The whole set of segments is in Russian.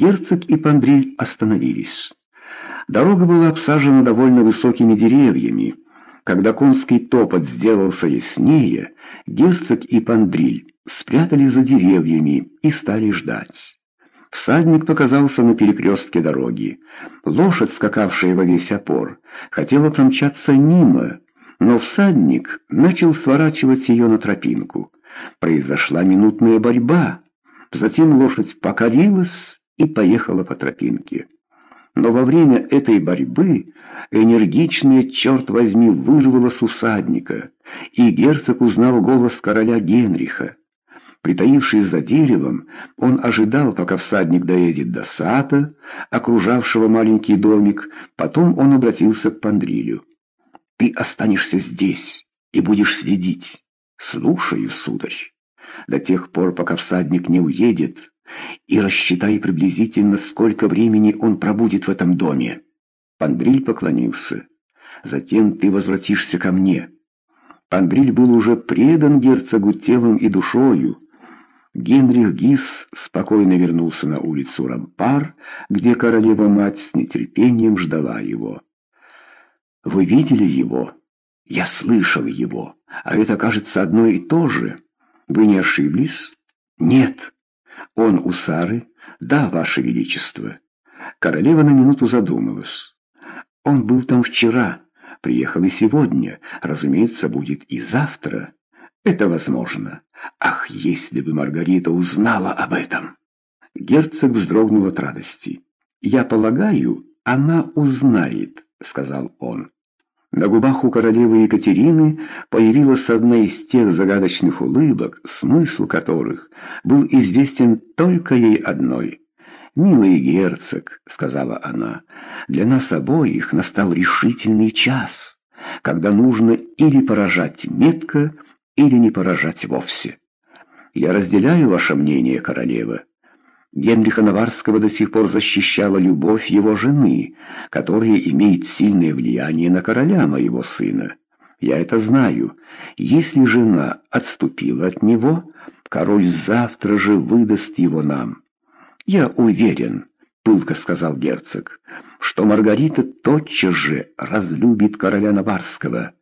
Герцог и Пандриль остановились. Дорога была обсажена довольно высокими деревьями. Когда конский топот сделался яснее, герцог и Пандриль спрятались за деревьями и стали ждать. Всадник показался на перекрестке дороги. Лошадь, скакавшая во весь опор, хотела промчаться мимо, но всадник начал сворачивать ее на тропинку. Произошла минутная борьба. Затем лошадь покорилась и поехала по тропинке. Но во время этой борьбы энергичная, черт возьми, вырвалась усадника, и герцог узнал голос короля Генриха. Притаившись за деревом, он ожидал, пока всадник доедет до сада, окружавшего маленький домик, потом он обратился к Пандрилю. «Ты останешься здесь и будешь следить». «Слушаю, сударь, до тех пор, пока всадник не уедет, и рассчитай приблизительно, сколько времени он пробудет в этом доме». Пандриль поклонился. «Затем ты возвратишься ко мне». Пандриль был уже предан герцогу телом и душою, Генрих Гис спокойно вернулся на улицу Рампар, где королева-мать с нетерпением ждала его. «Вы видели его?» «Я слышал его, а это, кажется, одно и то же. Вы не ошиблись?» «Нет. Он у Сары?» «Да, Ваше Величество». Королева на минуту задумалась. «Он был там вчера, приехал и сегодня, разумеется, будет и завтра». «Это возможно. Ах, если бы Маргарита узнала об этом!» Герцог вздрогнул от радости. «Я полагаю, она узнает», — сказал он. На губах у королевы Екатерины появилась одна из тех загадочных улыбок, смысл которых был известен только ей одной. «Милый герцог», — сказала она, — «для нас обоих настал решительный час, когда нужно или поражать метко, или не поражать вовсе. Я разделяю ваше мнение, королева. Генриха Наварского до сих пор защищала любовь его жены, которая имеет сильное влияние на короля моего сына. Я это знаю. Если жена отступила от него, король завтра же выдаст его нам. Я уверен, — пылко сказал герцог, — что Маргарита тотчас же разлюбит короля Наварского.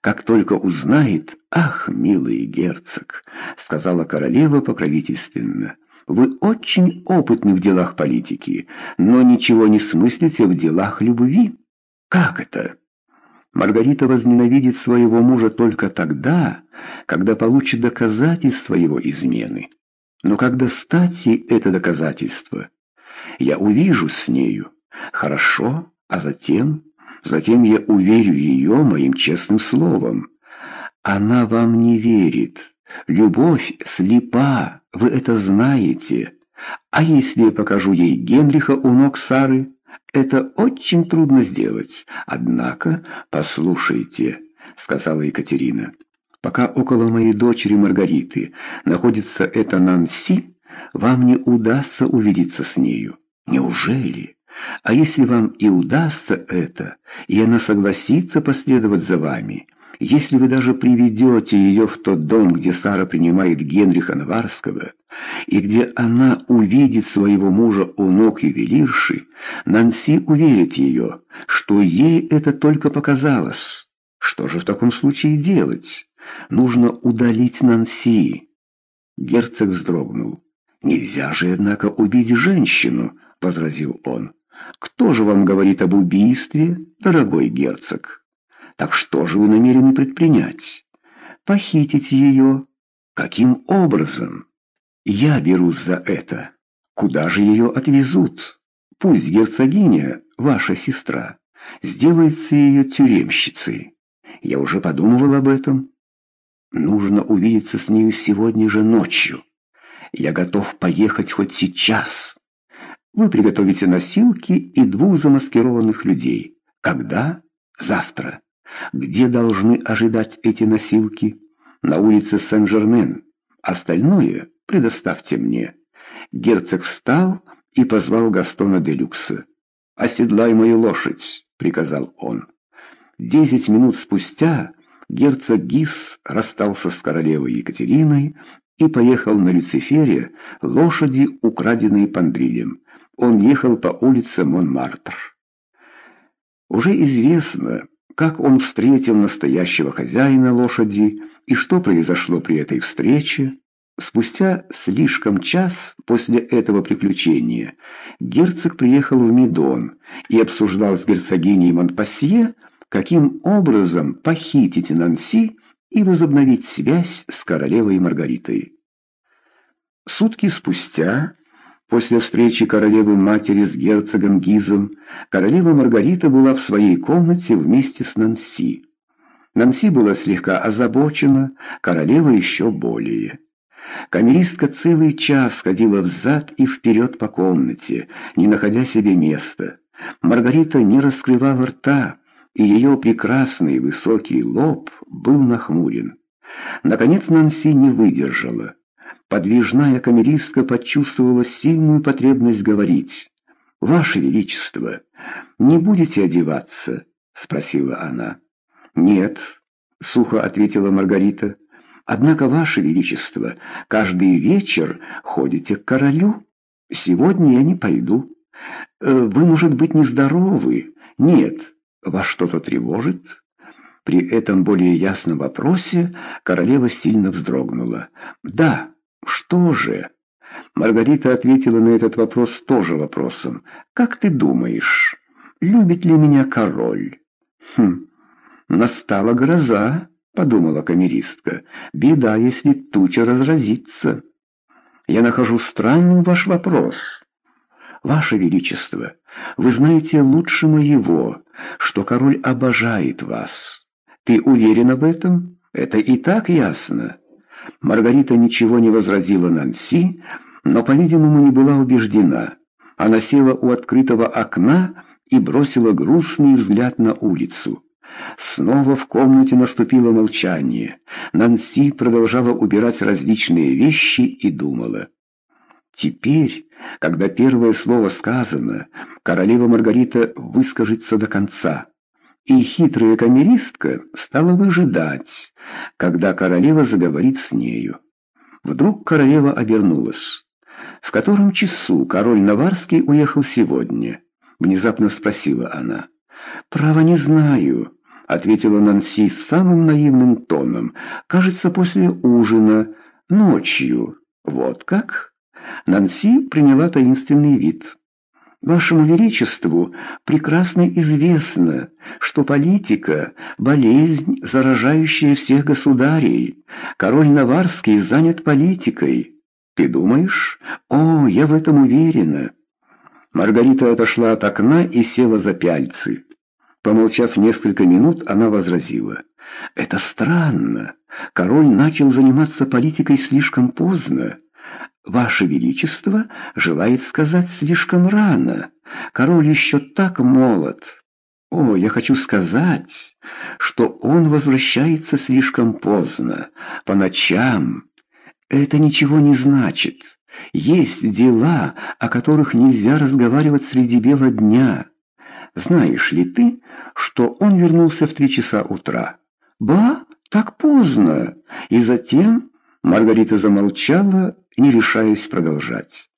Как только узнает, ах, милый герцог, сказала королева покровительственно, вы очень опытны в делах политики, но ничего не смыслите в делах любви. Как это? Маргарита возненавидит своего мужа только тогда, когда получит доказательство его измены. Но когда стати это доказательство? Я увижу с нею. Хорошо, а затем... Затем я уверю ее моим честным словом. Она вам не верит. Любовь слепа, вы это знаете. А если я покажу ей Генриха у ног Сары? Это очень трудно сделать. Однако, послушайте, сказала Екатерина, пока около моей дочери Маргариты находится эта Нанси, вам не удастся увидеться с нею. Неужели? А если вам и удастся это, и она согласится последовать за вами, если вы даже приведете ее в тот дом, где Сара принимает Генриха Наварского, и где она увидит своего мужа у ног ювелирши, Нанси уверит ее, что ей это только показалось. Что же в таком случае делать? Нужно удалить Нанси. Герцог вздрогнул. «Нельзя же, однако, убить женщину», — возразил он. Кто же вам говорит об убийстве, дорогой герцог? Так что же вы намерены предпринять? Похитить ее? Каким образом? Я берусь за это. Куда же ее отвезут? Пусть герцогиня, ваша сестра, сделается ее тюремщицей. Я уже подумывал об этом. Нужно увидеться с нею сегодня же ночью. Я готов поехать хоть сейчас. Вы приготовите носилки и двух замаскированных людей. Когда? Завтра. Где должны ожидать эти носилки? На улице Сен-Жермен. Остальное предоставьте мне. Герцог встал и позвал Гастона де Люкса. «Оседлай мою лошадь», — приказал он. Десять минут спустя герцог Гис расстался с королевой Екатериной и поехал на Люцифере лошади, украденные Пандрилем. Он ехал по улице Монмартр. Уже известно, как он встретил настоящего хозяина лошади и что произошло при этой встрече. Спустя слишком час после этого приключения герцог приехал в Медон и обсуждал с герцогиней Монпассье, каким образом похитить Нанси и возобновить связь с королевой Маргаритой. Сутки спустя После встречи королевы-матери с герцогом Гизом королева Маргарита была в своей комнате вместе с Нанси. Нанси была слегка озабочена, королева еще более. Камеристка целый час ходила взад и вперед по комнате, не находя себе места. Маргарита не раскрывала рта, и ее прекрасный высокий лоб был нахмурен. Наконец Нанси не выдержала. Подвижная камеристка почувствовала сильную потребность говорить. «Ваше Величество, не будете одеваться?» — спросила она. «Нет», — сухо ответила Маргарита. «Однако, Ваше Величество, каждый вечер ходите к королю. Сегодня я не пойду. Э, вы, может быть, нездоровы. Нет, вас что-то тревожит?» При этом более ясном вопросе королева сильно вздрогнула. «Да». «Что же?» Маргарита ответила на этот вопрос тоже вопросом. «Как ты думаешь, любит ли меня король?» «Хм, настала гроза», — подумала камеристка. «Беда, если туча разразится». «Я нахожу странным ваш вопрос». «Ваше Величество, вы знаете лучше моего, что король обожает вас. Ты уверен об этом? Это и так ясно». Маргарита ничего не возразила Нанси, но, по-видимому, не была убеждена. Она села у открытого окна и бросила грустный взгляд на улицу. Снова в комнате наступило молчание. Нанси продолжала убирать различные вещи и думала. Теперь, когда первое слово сказано, королева Маргарита выскажется до конца и хитрая камеристка стала выжидать, когда королева заговорит с нею. Вдруг королева обернулась. «В котором часу король Наварский уехал сегодня?» — внезапно спросила она. «Право не знаю», — ответила Нанси с самым наивным тоном. «Кажется, после ужина, ночью. Вот как?» Нанси приняла таинственный вид. Вашему Величеству прекрасно известно, что политика – болезнь, заражающая всех государей. Король Наварский занят политикой. Ты думаешь? О, я в этом уверена. Маргарита отошла от окна и села за пяльцы. Помолчав несколько минут, она возразила. «Это странно. Король начал заниматься политикой слишком поздно. «Ваше Величество желает сказать слишком рано. Король еще так молод. О, я хочу сказать, что он возвращается слишком поздно, по ночам. Это ничего не значит. Есть дела, о которых нельзя разговаривать среди бела дня. Знаешь ли ты, что он вернулся в три часа утра? Ба, так поздно. И затем Маргарита замолчала не решаясь продолжать.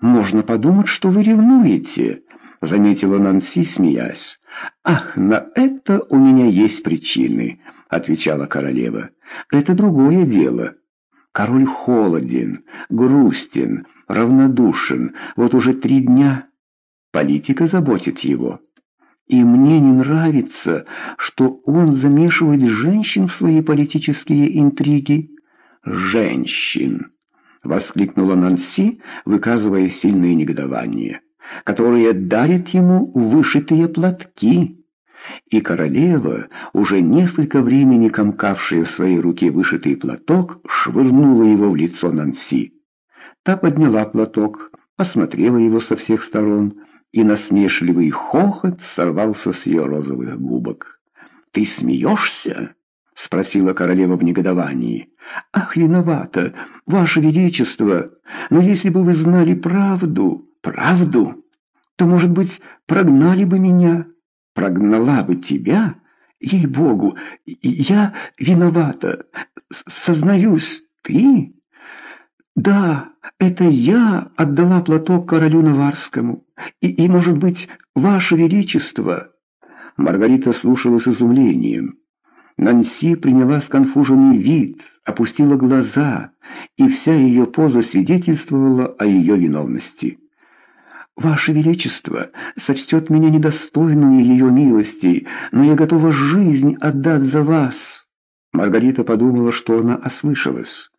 «Можно подумать, что вы ревнуете», — заметила Нанси, смеясь. «Ах, на это у меня есть причины», — отвечала королева. «Это другое дело. Король холоден, грустен, равнодушен. Вот уже три дня. Политика заботит его. И мне не нравится, что он замешивает женщин в свои политические интриги. Женщин!» Воскликнула Нанси, выказывая сильное негодование, которые дарят ему вышитые платки. И королева, уже несколько времени комкавшая в своей руке вышитый платок, швырнула его в лицо Нанси. Та подняла платок, посмотрела его со всех сторон, и насмешливый хохот сорвался с ее розовых губок. «Ты смеешься?» — спросила королева в негодовании. «Ах, виновата, ваше величество! Но если бы вы знали правду, правду, то, может быть, прогнали бы меня, прогнала бы тебя? Ей-богу, я виновата, сознаюсь, ты? Да, это я отдала платок королю Наварскому. И, и может быть, ваше величество. Маргарита слушала с изумлением. Нанси приняла сконфуженный вид, опустила глаза, и вся ее поза свидетельствовала о ее виновности. «Ваше Величество сочтет меня недостойную ее милости, но я готова жизнь отдать за вас». Маргарита подумала, что она ослышалась.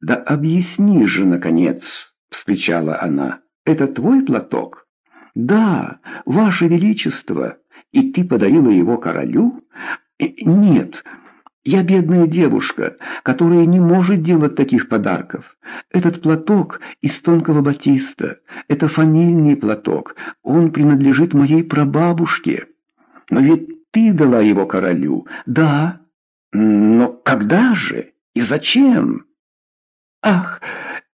«Да объясни же, наконец!» — вскричала она. «Это твой платок?» «Да, Ваше Величество! И ты подарила его королю?» «Э, «Нет, я бедная девушка, которая не может делать таких подарков. Этот платок из тонкого батиста, это фамильный платок, он принадлежит моей прабабушке. Но ведь ты дала его королю, да? Но когда же и зачем? Ах,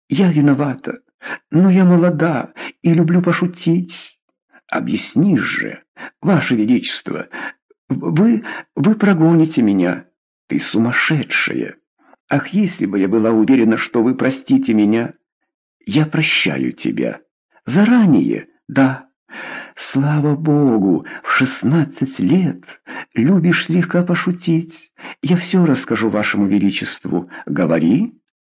я виновата, но я молода и люблю пошутить. Объясни же, ваше величество, вы, вы прогоните меня». Ты сумасшедшая! Ах, если бы я была уверена, что вы простите меня! Я прощаю тебя. Заранее, да. Слава Богу, в шестнадцать лет любишь слегка пошутить. Я все расскажу вашему величеству. Говори.